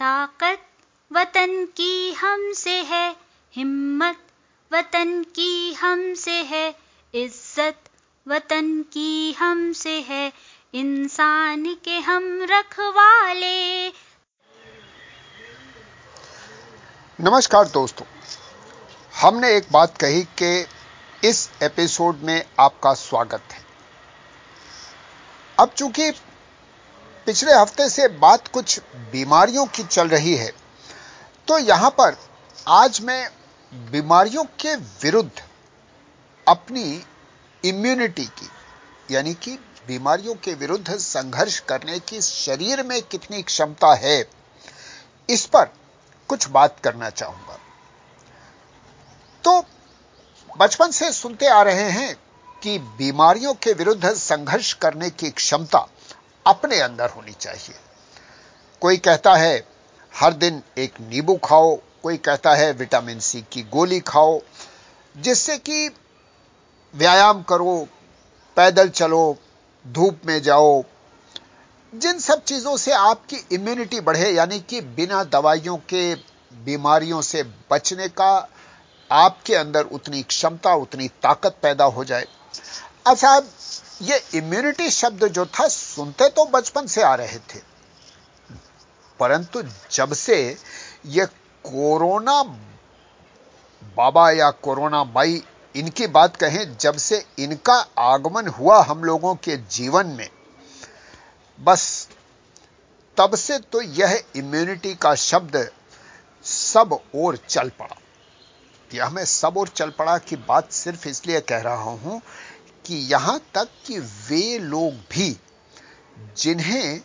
ताकत वतन की हमसे है, हिम्मत वतन की हमसे है, इज़्ज़त वतन की हमसे है, इंसान के हम रखवाले। नमस्कार दोस्तों, हमने एक बात कही कि इस एपिसोड में आपका स्वागत है। अब चूँकि पिछले हफ़्ते से बात कुछ बीमारियों की चल रही है। तो यहाँ पर आज मैं बीमारियों के विरुद्ध अपनी इम्यूनिटी की, यानी कि बीमारियों के विरुद्ध संघर्ष करने की शरीर में कितनी क्षमता है, इस पर कुछ बात करना चाहूँगा। तो बचपन से सुनते आ रहे हैं कि बीमारियों के विरुद्ध संघर्ष करने की क्षमता अपने अंदर होनी चाहिए। कोई कहता है, हर दिन एक नींबू खाओ, कोई कहता है, विटामिन सी की गोली खाओ, जिससे कि व्यायाम करो, पैदल चलो, धूप में जाओ, जिन सब चीज़ों से आपकी इम्यूनिटी बढ़े, यानी कि बिना दवाइयों के, बीमारियों से बचने का, आपके अंदर उतनी क्षमता, उतनी ताकत पैदा हो जाए। अच्छा ये इम्यूनिटी शब्द जो था, सुनते तो बचपन से आ रहे थे। परंतु जब से यह कोरोना बाबा या कोरोना माई, इनकी बात कहें, जब से इनका आगमन हुआ हम लोगों के जीवन में, बस तब से तो यह इम्यूनिटी का शब्द सब और चल पड़ा। यह मैं सब और चल पड़ा की बात सिर्फ़ इसलिए कह रहा हूँ कि यहाँ तक कि वे लोग भी, जिन्हें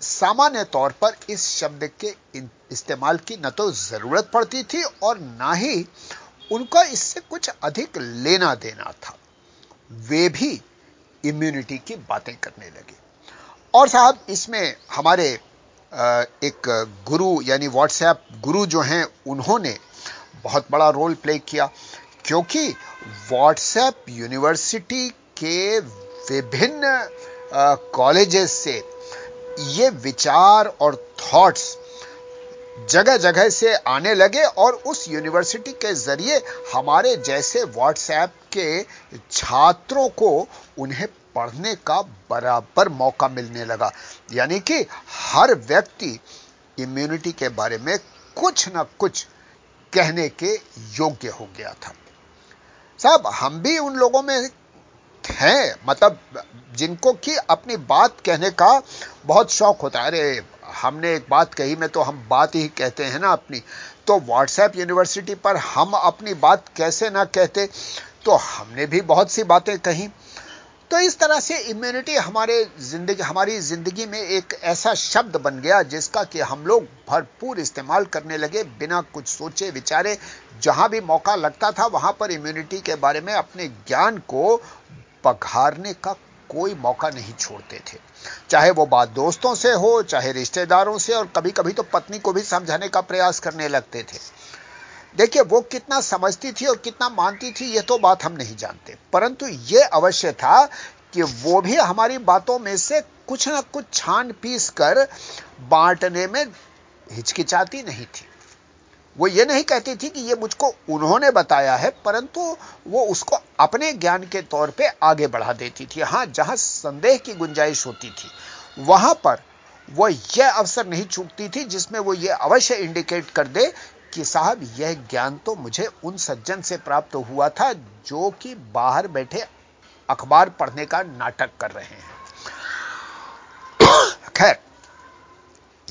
सामान्य तौर पर इस शब्द के इस्तेमाल की न तो ज़रूरत पड़ती थी और ना ही उनका इससे कुछ अधिक लेना देना था। वे भी इम्यूनिटी की बातें करने लगे। और साहब, इसमें हमारे एक गुरु यानी व्हाट्सएप गुरु जो हैं, उन्होंने बहुत बड़ा रोल प्ले किया, क्योंकि व्हाट्सएप यूनिवर्सिटी के विभिन्न कॉलेजेस से ये विचार और थॉट्स जगह जगह से आने लगे और उस यूनिवर्सिटी के ज़रिए हमारे जैसे व्हाट्सएप के छात्रों को उन्हें पढ़ने का बराबर मौका मिलने लगा। यानी कि हर व्यक्ति इम्यूनिटी के बारे में कुछ ना कुछ कहने के योग्य हो गया था। साहब, हम भी उन लोगों में हैं मतलब जिनको कि अपनी बात कहने का बहुत शौक होता है। अरे, हमने एक बात कही, में तो हम बात ही कहते हैं ना अपनी। तो व्हाट्सएप यूनिवर्सिटी पर हम अपनी बात कैसे ना कहते तो हमने भी बहुत सी बातें कही। तो इस तरह से इम्यूनिटी हमारे ज़िंदगी, हमारी ज़िंदगी में एक ऐसा शब्द बन गया जिसका कि हम लोग भरपूर इस्तेमाल करने लगे बिना कुछ सोचे विचारे। जहाँ भी मौका लगता था, वहाँ पर इम्यूनिटी के बारे में अपने ज्ञान को पघारने का कोई मौका नहीं छोड़ते थे। चाहे वो बात दोस्तों से हो, चाहे रिश्तेदारों से, और कभी कभी तो पत्नी को भी समझाने का प्रयास करने लगते थे। देखिए, वो कितना समझती थी और कितना मानती थी यह तो बात हम नहीं जानते। परंतु यह अवश्य था कि वो भी हमारी बातों में से कुछ ना कुछ छान पीस कर बांटने में हिचकिचाती नहीं थी। वो ये नहीं कहती थी कि ये मुझको उन्होंने बताया है, परंतु वो उसको अपने ज्ञान के तौर पे आगे बढ़ा देती थी। हाँ, जहाँ संदेह की गुंजाइश होती थी, वहाँ पर वो यह अवसर नहीं छूटती थी जिसमें वो ये अवश्य इंडिकेट कर दे कि साहब, यह ज्ञान तो मुझे उन सज्जन से प्राप्त हुआ था जो कि बाहर बैठे अखबार पढ़ने का नाटक कर रहे हैं। खैर,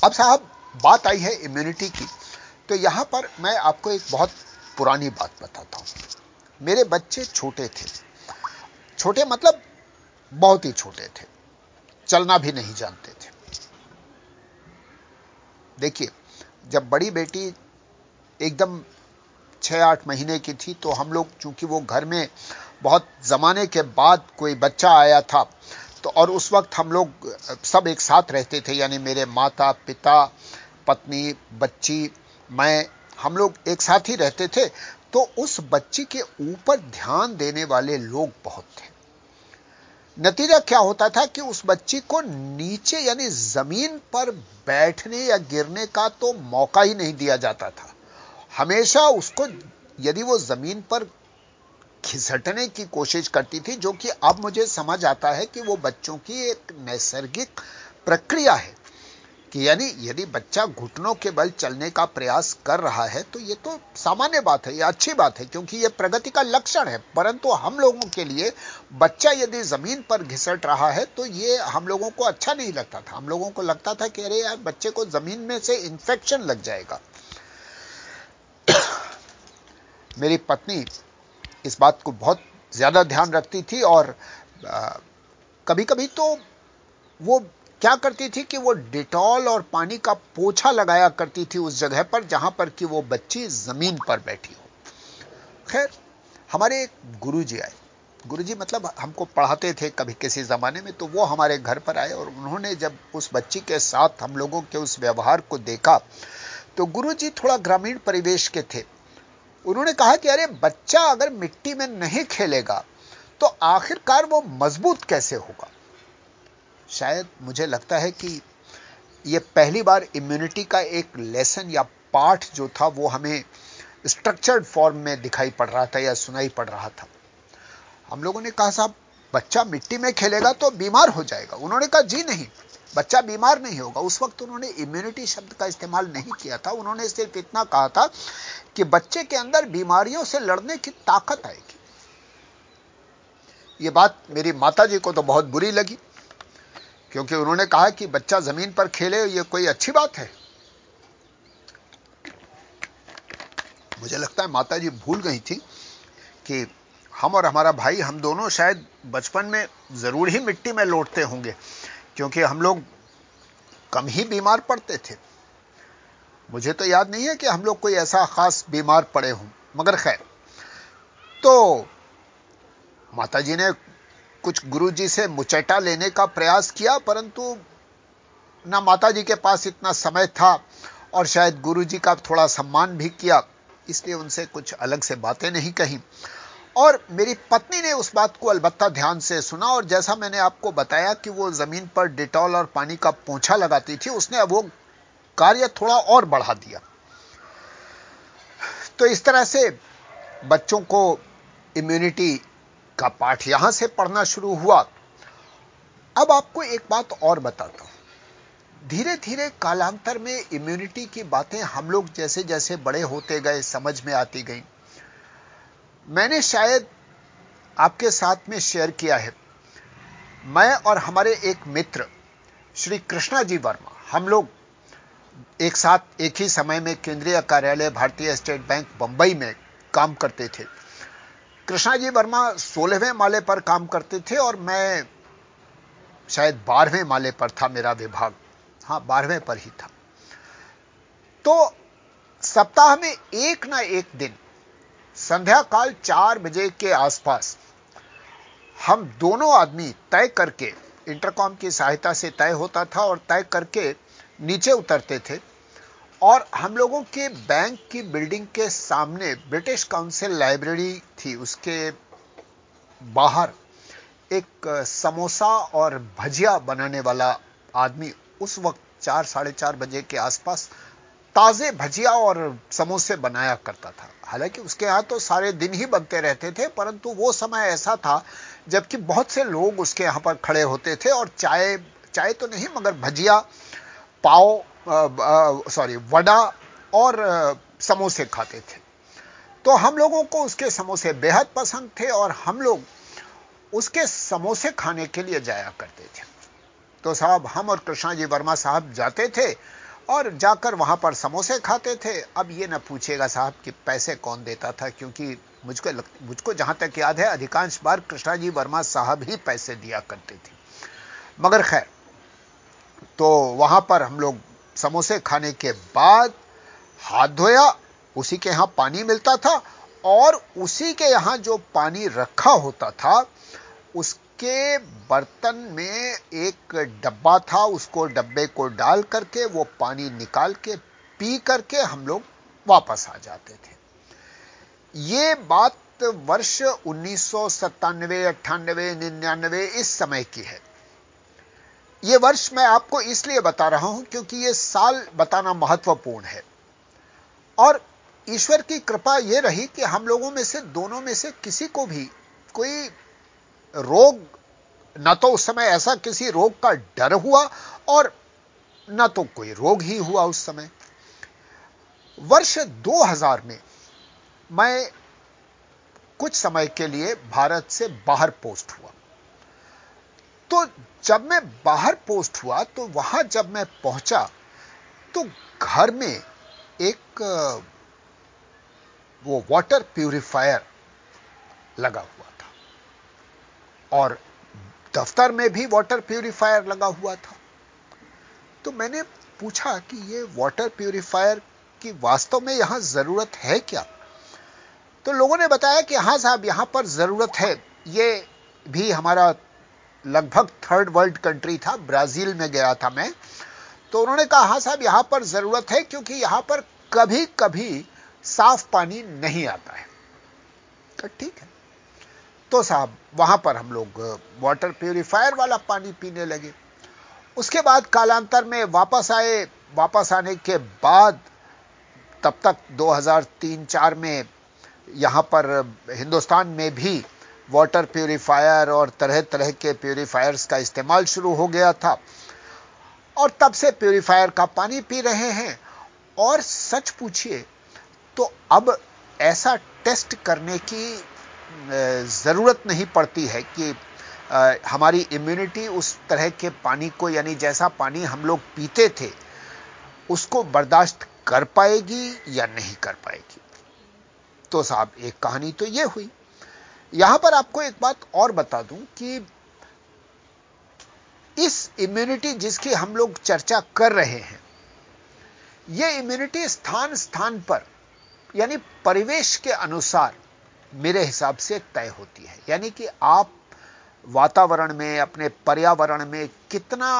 अब साहब, बात आई है इम्यूनिटी की। तो यहाँ पर मैं आपको एक बहुत पुरानी बात बताता हूँ। मेरे बच्चे छोटे थे। छोटे मतलब बहुत ही छोटे थे। चलना भी नहीं जानते थे। देखिए, जब बड़ी बेटी एकदम छह आठ महीने की थी तो हम लोग, चूँकि वो घर में बहुत जमाने के बाद कोई बच्चा आया था तो और उस वक्त हम लोग, सब एक साथ रहते थे, यानी मेरे माता, पिता, पत्नी, बच्ची, मैं, हम लोग एक साथ ही रहते थे तो उस बच्ची के ऊपर ध्यान देने वाले लोग बहुत थे। नतीजा क्या होता था कि उस बच्ची को नीचे, यानी ज़मीन पर बैठने या गिरने का तो मौका ही नहीं दिया जाता था। हमेशा उसको, यदि वो ज़मीन पर खिसटने की कोशिश करती थी, जो कि अब मुझे समझ आता है कि वो बच्चों की एक नैसर्गिक प्रक्रिया है, कि यानी यदि बच्चा घुटनों के बल चलने का प्रयास कर रहा है तो ये तो सामान्य बात है यह अच्छी बात है, क्योंकि यह प्रगति का लक्षण है। परंतु हम लोगों के लिए बच्चा यदि ज़मीन पर घिसट रहा है तो ये हम लोगों को अच्छा नहीं लगता था। हम लोगों को लगता था कि अरे यार, बच्चे को ज़मीन में से इंफेक्शन लग जाएगा। मेरी पत्नी इस बात को बहुत ज़्यादा ध्यान रखती थी और आ, कभी कभी तो वो क्या करती थी कि वो डिटॉल और पानी का पोछा लगाया करती थी उस जगह पर जहाँ पर कि वो बच्ची ज़मीन पर बैठी हो। खैर हमारे एक गुरु जी आए। गुरु जी मतलब हमको पढ़ाते थे कभी किसी जमाने में तो वो हमारे घर पर आए और उन्होंने जब उस बच्ची के साथ हम लोगों के उस व्यवहार को देखा तो गुरु जी थोड़ा ग्रामीण परिवेश के थे। उन्होंने कहा कि अरे, बच्चा अगर मिट्टी में नहीं खेलेगा तो आखिरकार वो मज़बूत कैसे होगा? शायद मुझे लगता है कि यह पहली बार इम्यूनिटी का एक लेसन या पाठ जो था, वो हमें स्ट्रक्चर्ड फॉर्म में दिखाई पड़ रहा था या सुनाई पड़ रहा था। हम लोगों ने कहा, साहब, बच्चा मिट्टी में खेलेगा तो बीमार हो जाएगा। उन्होंने कहा, जी नहीं। बच्चा बीमार नहीं होगा। उस वक्त उन्होंने इम्यूनिटी शब्द का इस्तेमाल नहीं किया था। उन्होंने सिर्फ़ इतना कहा था कि बच्चे के अंदर बीमारियों से लड़ने की ताकत आएगी। यह बात मेरी माता जी को तो बहुत बुरी लगी, क्योंकि उन्होंने कहा कि बच्चा ज़मीन पर खेले, ये कोई अच्छी बात है। मुझे लगता है माता जी भूल गई थी कि हम और हमारा भाई, हम दोनों शायद बचपन में ज़रूर ही मिट्टी में लौटते होंगे। क्योंकि हम लोग कम ही बीमार पड़ते थे। मुझे तो याद नहीं है कि हम लोग कोई ऐसा खास बीमार पड़े हों, मगर खैर। तो माताजी ने कुछ गुरुजी से मुचैटा लेने का प्रयास किया, परंतु ना माताजी के पास इतना समय था और शायद गुरुजी का थोड़ा सम्मान भी किया, इसलिए उनसे कुछ अलग से बातें नहीं कही। और मेरी पत्नी ने उस बात को अलबत्ता ध्यान से सुना और जैसा मैंने आपको बताया कि वो ज़मीन पर डिटॉल और पानी का पोछा लगाती थी, उसने अब वो कार्य थोड़ा और बढ़ा दिया। तो इस तरह से बच्चों को इम्यूनिटी का पाठ यहाँ से पढ़ना शुरू हुआ। अब आपको एक बात और बताता हूँ। धीरे धीरे कालांतर में इम्यूनिटी की बातें हम लोग जैसे जैसे बड़े होते गए, समझ में आती गई। मैंने शायद आपके साथ में शेयर किया है। मैं और हमारे एक मित्र, श्री कृष्णा जी वर्मा, हम लोग एक साथ एक ही समय में केंद्रीय कार्यालय, भारतीय स्टेट बैंक, बंबई में काम करते थे। कृष्णा जी वर्मा सोलहवें माले पर काम करते थे और मैं शायद बारहवें माले पर था, मेरा विभाग। हाँ, बारहवें पर ही था। तो सप्ताह में एक ना एक दिन संध्या काल चार बजे के आसपास हम दोनों आदमी तय करके इंटरकॉम की सहायता से तय होता था और तय करके नीचे उतरते थे और हम लोगों के बैंक की बिल्डिंग के सामने ब्रिटिश काउंसिल लाइब्रेरी थी। उसके बाहर एक समोसा और भजिया बनाने वाला आदमी उस वक्त चार, साढ़े चार बजे के आसपास ताजे भजिया और समोसे बनाया करता था। हालाँकि उसके यहाँ तो सारे दिन ही बनते रहते थे परंतु वो समय ऐसा था जबकि बहुत से लोग उसके यहाँ पर खड़े होते थे और चाय चाय तो नहीं मगर भजिया पाव सॉरी वड़ा और आ, समोसे खाते थे। तो हम लोगों को उसके समोसे बेहद पसंद थे और हम लोग उसके समोसे खाने के लिए जाया करते थे। तो साहब हम और कृष्णा जी वर्मा साहब जाते थे और जाकर वहाँ पर समोसे खाते थे। अब ये ना पूछेगा साहब कि पैसे कौन देता था, क्योंकि मुझको मुझको जहाँ तक याद है, अधिकांश बार कृष्णा जी वर्मा साहब ही पैसे दिया करते थे। मगर खैर तो वहाँ पर हम लोग समोसे खाने के बाद हाथ धोया, उसी के यहाँ पानी मिलता था, और उसी के यहाँ जो पानी रखा होता था उसके बर्तन में एक डब्बा था, उसको डब्बे को डाल करके, वो पानी निकाल के पी करके हम लोग वापस आ जाते थे। ये बात वर्ष उन्नीस सौ सत्तानवे, अट्ठानवे, निन्यानवे, इस समय की है। यह वर्ष मैं आपको इसलिए बता रहा हूँ क्योंकि यह साल बताना महत्वपूर्ण है। और ईश्वर की कृपा यह रही कि हम लोगों में से, दोनों में से किसी को भी कोई रोग, न तो उस समय ऐसा किसी रोग का डर हुआ और न तो कोई रोग ही हुआ उस समय। वर्ष 2000 में मैं कुछ समय के लिए भारत से बाहर पोस्ट हुआ। तो जब मैं बाहर पोस्ट हुआ तो वहाँ जब मैं पहुँचा तो घर में एक, वो वाटर प्यूरिफायर लगा हुआ। और दफ्तर में भी वाटर प्यूरिफायर लगा हुआ था। तो मैंने पूछा कि ये वाटर प्यूरिफायर की वास्तव में यहाँ ज़रूरत है क्या? तो लोगों ने बताया कि हाँ साहब, यहाँ पर ज़रूरत है। ये भी हमारा लगभग थर्ड वर्ल्ड कंट्री था, ब्राज़ील में गया था मैं। तो उन्होंने कहा, हाँ साहब, यहाँ पर ज़रूरत है क्योंकि यहाँ पर कभी कभी साफ़ पानी नहीं आता है। तो ठीक है। तो साहब, वहाँ पर हम लोग वाटर प्यूरिफायर वाला पानी पीने लगे। उसके बाद कालांतर में वापस आए। वापस आने के बाद, तब तक 2003-4 में यहाँ पर हिंदुस्तान में भी वाटर प्यूरिफायर और तरह तरह के प्यूरिफायर्स का इस्तेमाल शुरू हो गया था। और तब से प्यूरिफायर का पानी पी रहे हैं। और सच पूछिए तो अब ऐसा टेस्ट करने की ज़रूरत नहीं पड़ती है कि हमारी इम्यूनिटी उस तरह के पानी को, यानी जैसा पानी हम लोग पीते थे, उसको बर्दाश्त कर पाएगी या नहीं कर पाएगी। तो साहब, एक कहानी तो यह हुई। यहाँ पर आपको एक बात और बता दूँ कि इस इम्यूनिटी जिसकी हम लोग चर्चा कर रहे हैं यह इम्यूनिटी स्थान स्थान पर, यानी परिवेश के अनुसार मेरे हिसाब से तय होती है। यानी कि आप वातावरण में अपने पर्यावरण में कितना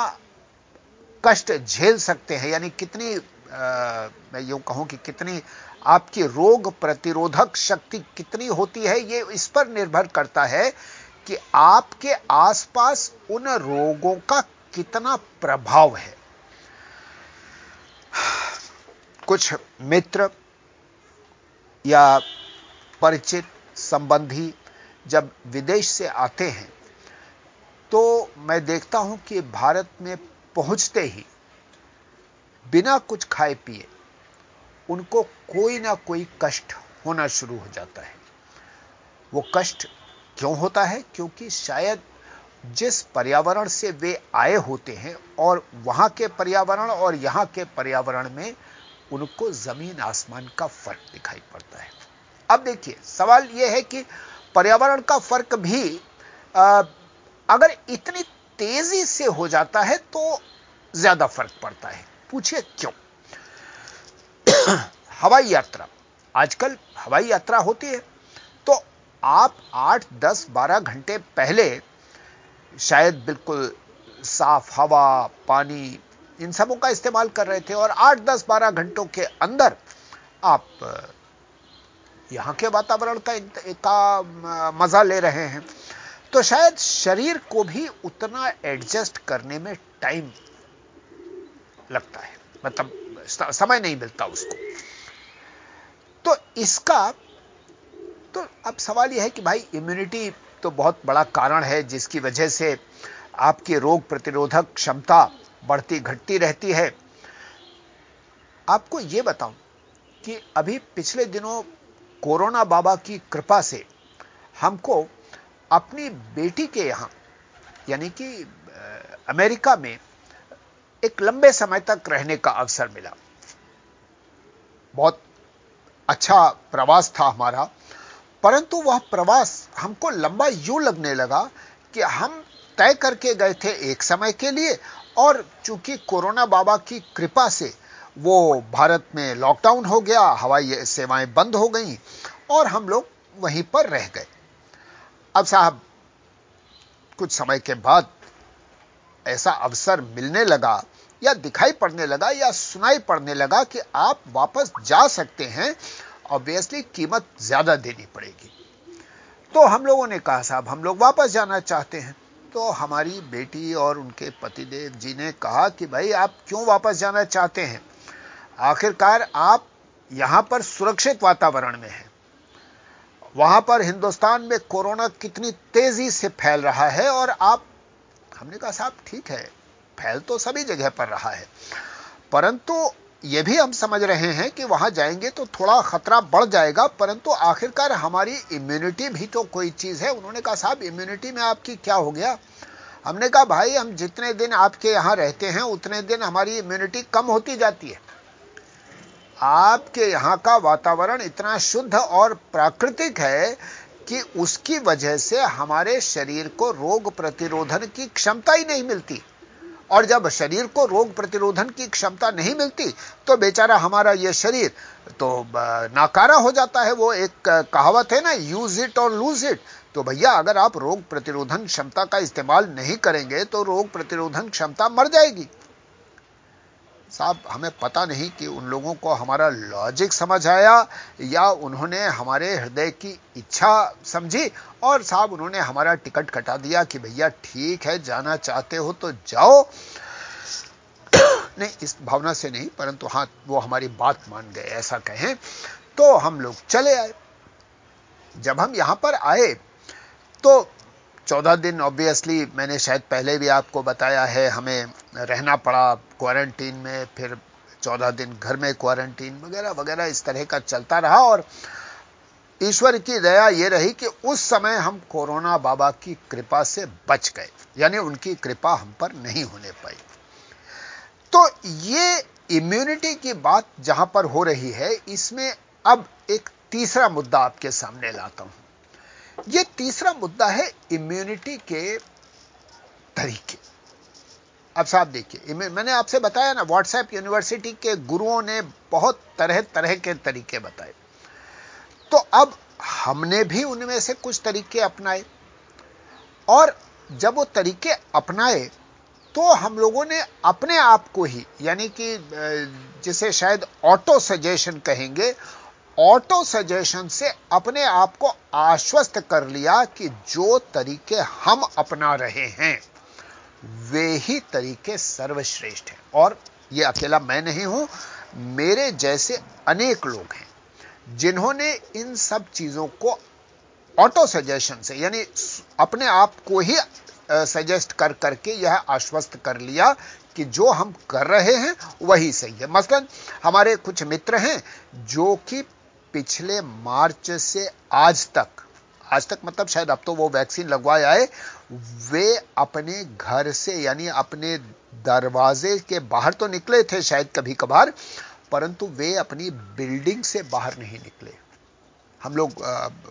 कष्ट झेल सकते हैं यानी कितनी आ, मैं यूँ कहूँ कि कितनी आपकी रोग प्रतिरोधक शक्ति कितनी होती है यह इस पर निर्भर करता है कि आपके आसपास उन रोगों का कितना प्रभाव है। कुछ मित्र या परिचित संबंधी जब विदेश से आते हैं तो मैं देखता हूँ कि भारत में पहुँचते ही बिना कुछ खाए पिए उनको कोई ना कोई कष्ट होना शुरू हो जाता है। वो कष्ट क्यों होता है? क्योंकि शायद जिस पर्यावरण से वे आए होते हैं और वहाँ के पर्यावरण और यहाँ के पर्यावरण में उनको ज़मीन आसमान का फ़र्क दिखाई पड़ता है। अब देखिए सवाल यह है कि पर्यावरण का फ़र्क भी आ, अगर इतनी तेज़ी से हो जाता है तो ज़्यादा फ़र्क पड़ता है। पूछिए क्यों? हवाई यात्रा। आजकल हवाई यात्रा होती है तो आप 8, 10, 12 घंटे पहले शायद बिल्कुल साफ़ हवा पानी इन सबों का इस्तेमाल कर रहे थे और 8, 10, 12 घंटों के अंदर आप यहाँ के वातावरण का, का मज़ा ले रहे हैं। तो शायद शरीर को भी उतना एडजस्ट करने में टाइम लगता है। मतलब समय नहीं मिलता उसको। तो इसका तो अब सवाल यह है कि भाई इम्यूनिटी तो बहुत बड़ा कारण है जिसकी वजह से आपकी रोग प्रतिरोधक क्षमता बढ़ती घटती रहती है। आपको यह बताऊँ कि अभी पिछले दिनों कोरोना बाबा की कृपा से हमको अपनी बेटी के यहाँ, यानी कि अमेरिका में एक लंबे समय तक रहने का अवसर मिला। बहुत अच्छा प्रवास था हमारा, परंतु वह प्रवास हमको लंबा यूँ लगने लगा कि हम तय करके गए थे एक समय के लिए, और चूँकि कोरोना बाबा की कृपा से वो भारत में लॉकडाउन हो गया, हवाई सेवाएँ बंद हो गईं और हम लोग वहीं पर रह गए। अब साहब, कुछ समय के बाद ऐसा अवसर मिलने लगा या दिखाई पड़ने लगा या सुनाई पड़ने लगा कि आप वापस जा सकते हैं ऑब्वियसली कीमत ज़्यादा देनी पड़ेगी। तो हम लोगों ने कहा, साहब, हम लोग वापस जाना चाहते हैं। तो हमारी बेटी और उनके पतिदेव जी ने कहा कि भाई, आप क्यों वापस जाना चाहते हैं? आखिरकार आप यहाँ पर सुरक्षित वातावरण में हैं। वहाँ पर हिंदुस्तान में कोरोना कितनी तेज़ी से फैल रहा है और आप, हमने कहा साहब, ठीक है, फैल तो सभी जगह पर रहा है। परंतु यह भी हम समझ रहे हैं कि वहाँ जाएँगे तो थोड़ा खतरा बढ़ जाएगा, परंतु आखिरकार हमारी इम्यूनिटी भी तो कोई चीज़ है। उन्होंने कहा, साहब इम्यूनिटी में आपकी क्या हो गया? हमने कहा, भाई, हम जितने दिन आपके यहाँ रहते हैं, उतने दिन हमारी इम्यूनिटी कम होती जाती है। आपके यहाँ का वातावरण इतना शुद्ध और प्राकृतिक है कि उसकी वजह से हमारे शरीर को रोग प्रतिरोधन की क्षमता ही नहीं मिलती। और जब शरीर को रोग प्रतिरोधन की क्षमता नहीं मिलती तो बेचारा हमारा यह शरीर तो नाकारा हो जाता है। वो एक कहावत है ना यूज़ इट और लूज इट तो भैया, अगर आप रोग प्रतिरोधन क्षमता का इस्तेमाल नहीं करेंगे तो रोग प्रतिरोधन क्षमता मर जाएगी। साहब, हमें पता नहीं कि उन लोगों को हमारा लॉजिक समझ आया या उन्होंने हमारे हृदय की इच्छा समझी और साहब, उन्होंने हमारा टिकट कटा दिया कि भैया ठीक है, जाना चाहते हो तो जाओ। नहीं, इस भावना से नहीं, परंतु हाँ, वो हमारी बात मान गए, ऐसा कहें। तो हम लोग चले आए। जब हम यहाँ पर आए तो चौदह दिन ऑब्वियसली मैंने शायद पहले भी आपको बताया है, हमें रहना पड़ा क्वारंटीन में, फिर चौदह दिन घर में क्वारंटीन वगैरह वगैरह इस तरह का चलता रहा और ईश्वर की दया ये रही कि उस समय हम कोरोना बाबा की कृपा से बच गए, यानी उनकी कृपा हम पर नहीं होने पाई। तो ये इम्यूनिटी की बात जहाँ पर हो रही है, इसमें अब एक तीसरा मुद्दा आपके सामने लाता हूँ। यह तीसरा मुद्दा है इम्यूनिटी के तरीके। अब साहब देखिए मैंने आपसे बताया ना व्हाट्सएप यूनिवर्सिटी के गुरुओं ने बहुत तरह तरह के तरीके बताए। तो अब हमने भी उनमें से कुछ तरीके अपनाए। और जब वो तरीके अपनाए तो हम लोगों ने अपने आप को ही, यानी कि जिसे शायद ऑटो सजेशन कहेंगे ऑटो सजेशन से अपने आप को आश्वस्त कर लिया कि जो तरीके हम अपना रहे हैं, वे ही तरीके सर्वश्रेष्ठ हैं। और यह अकेला मैं नहीं हूँ, मेरे जैसे अनेक लोग हैं, जिन्होंने इन सब चीज़ों को ऑटो सजेशन से, यानी अपने आप को ही सजेस्ट कर करके यह आश्वस्त कर लिया कि जो हम कर रहे हैं, वही सही है। मसलन, हमारे कुछ मित्र हैं जो कि पिछले मार्च से आज तक आज तक मतलब शायद अब तो वो वैक्सीन लगवाए आए, वे अपने घर से यानी अपने दरवाजे के बाहर तो निकले थे शायद कभी कभार परंतु वे अपनी बिल्डिंग से बाहर नहीं निकले। हम लोग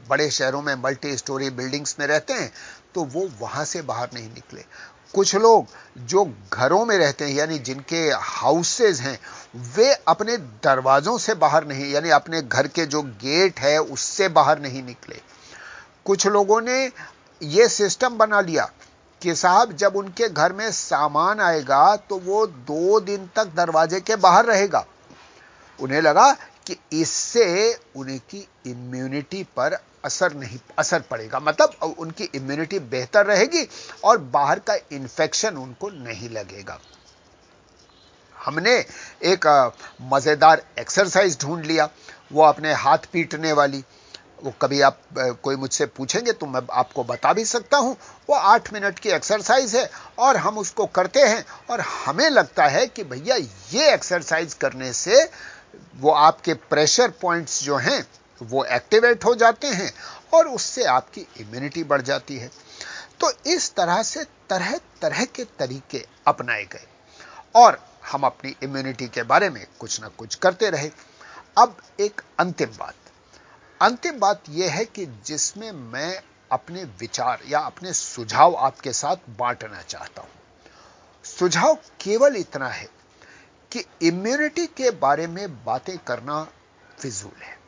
बड़े शहरों में मल्टी स्टोरी बिल्डिंग्स में रहते हैं तो वो वहाँ से बाहर नहीं निकले। कुछ लोग जो घरों में रहते हैं, यानी जिनके हाउसेज हैं, वे अपने दरवाजों से बाहर नहीं, यानी अपने घर के जो गेट है, उससे बाहर नहीं निकले। कुछ लोगों ने यह सिस्टम बना लिया कि साहब, जब उनके घर में सामान आएगा तो वो दो दिन तक दरवाजे के बाहर रहेगा। उन्हें लगा कि इससे उनकी इम्यूनिटी पर असर नहीं, असर पड़ेगा। मतलब उनकी इम्यूनिटी बेहतर रहेगी और बाहर का इंफेक्शन उनको नहीं लगेगा। हमने एक मज़ेदार एक्सरसाइज ढूंढ लिया। वो अपने हाथ पीटने वाली। वो कभी आप कोई मुझसे पूछेंगे तो मैं आपको बता भी सकता हूँ। वो आठ मिनट की एक्सरसाइज है और हम उसको करते हैं और हमें लगता है कि भैया ये एक्सरसाइज करने से वो आपके प्रेशर पॉइंट्स जो हैं वो एक्टिवेट हो जाते हैं और उससे आपकी इम्यूनिटी बढ़ जाती है। तो इस तरह से तरह तरह के तरीके अपनाए गए और हम अपनी इम्यूनिटी के बारे में कुछ ना कुछ करते रहे। अब एक अंतिम बात। अंतिम बात यह है कि जिसमें मैं अपने विचार या अपने सुझाव आपके साथ बांटना चाहता हूँ। सुझाव केवल इतना है कि इम्यूनिटी के बारे में बातें करना फिजूल है।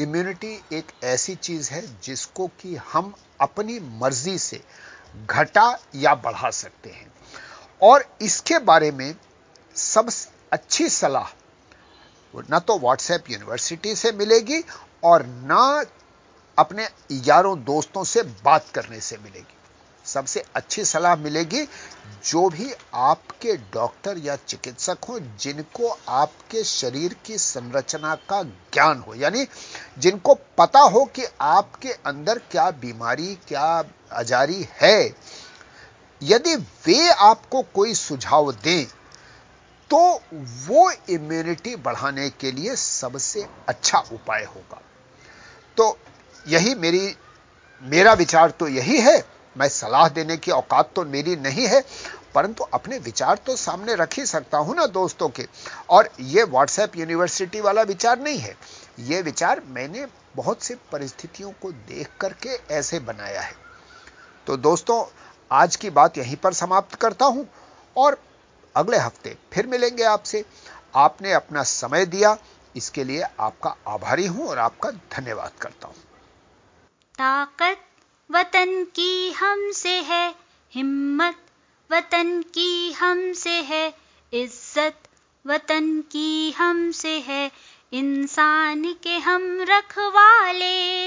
इम्यूनिटी एक ऐसी चीज़ है जिसको कि हम अपनी मर्ज़ी से घटा या बढ़ा सकते हैं। और इसके बारे में सबसे अच्छी सलाह ना तो व्हाट्सएप यूनिवर्सिटी से मिलेगी और ना अपने यारों दोस्तों से बात करने से मिलेगी। सबसे अच्छी सलाह मिलेगी जो भी आपके डॉक्टर या चिकित्सक हो, जिनको आपके शरीर की संरचना का ज्ञान हो। यानी जिनको पता हो कि आपके अंदर क्या बीमारी, क्या अजारी है। यदि वे आपको कोई सुझाव दें तो वो इम्यूनिटी बढ़ाने के लिए सबसे अच्छा उपाय होगा। तो यही मेरी, मेरा विचार तो यही है। मैं सलाह देने की औकात तो मेरी नहीं है, परंतु अपने विचार तो सामने रख ही सकता हूँ ना दोस्तों के। और यह व्हाट्सएप यूनिवर्सिटी वाला विचार नहीं है। यह विचार मैंने बहुत सी परिस्थितियों को देख करके ऐसे बनाया है। तो दोस्तों, आज की बात यहीं पर समाप्त करता हूँ, और अगले हफ़्ते फिर मिलेंगे आपसे। आपने अपना समय दिया, इसके लिए आपका आभारी हूँ और आपका धन्यवाद करता हूँ। ताकत वतन की हमसे है हिम्मत, वतन की हमसे है इज़्ज़त, वतन की हमसे है इंसान के हम रखवाले।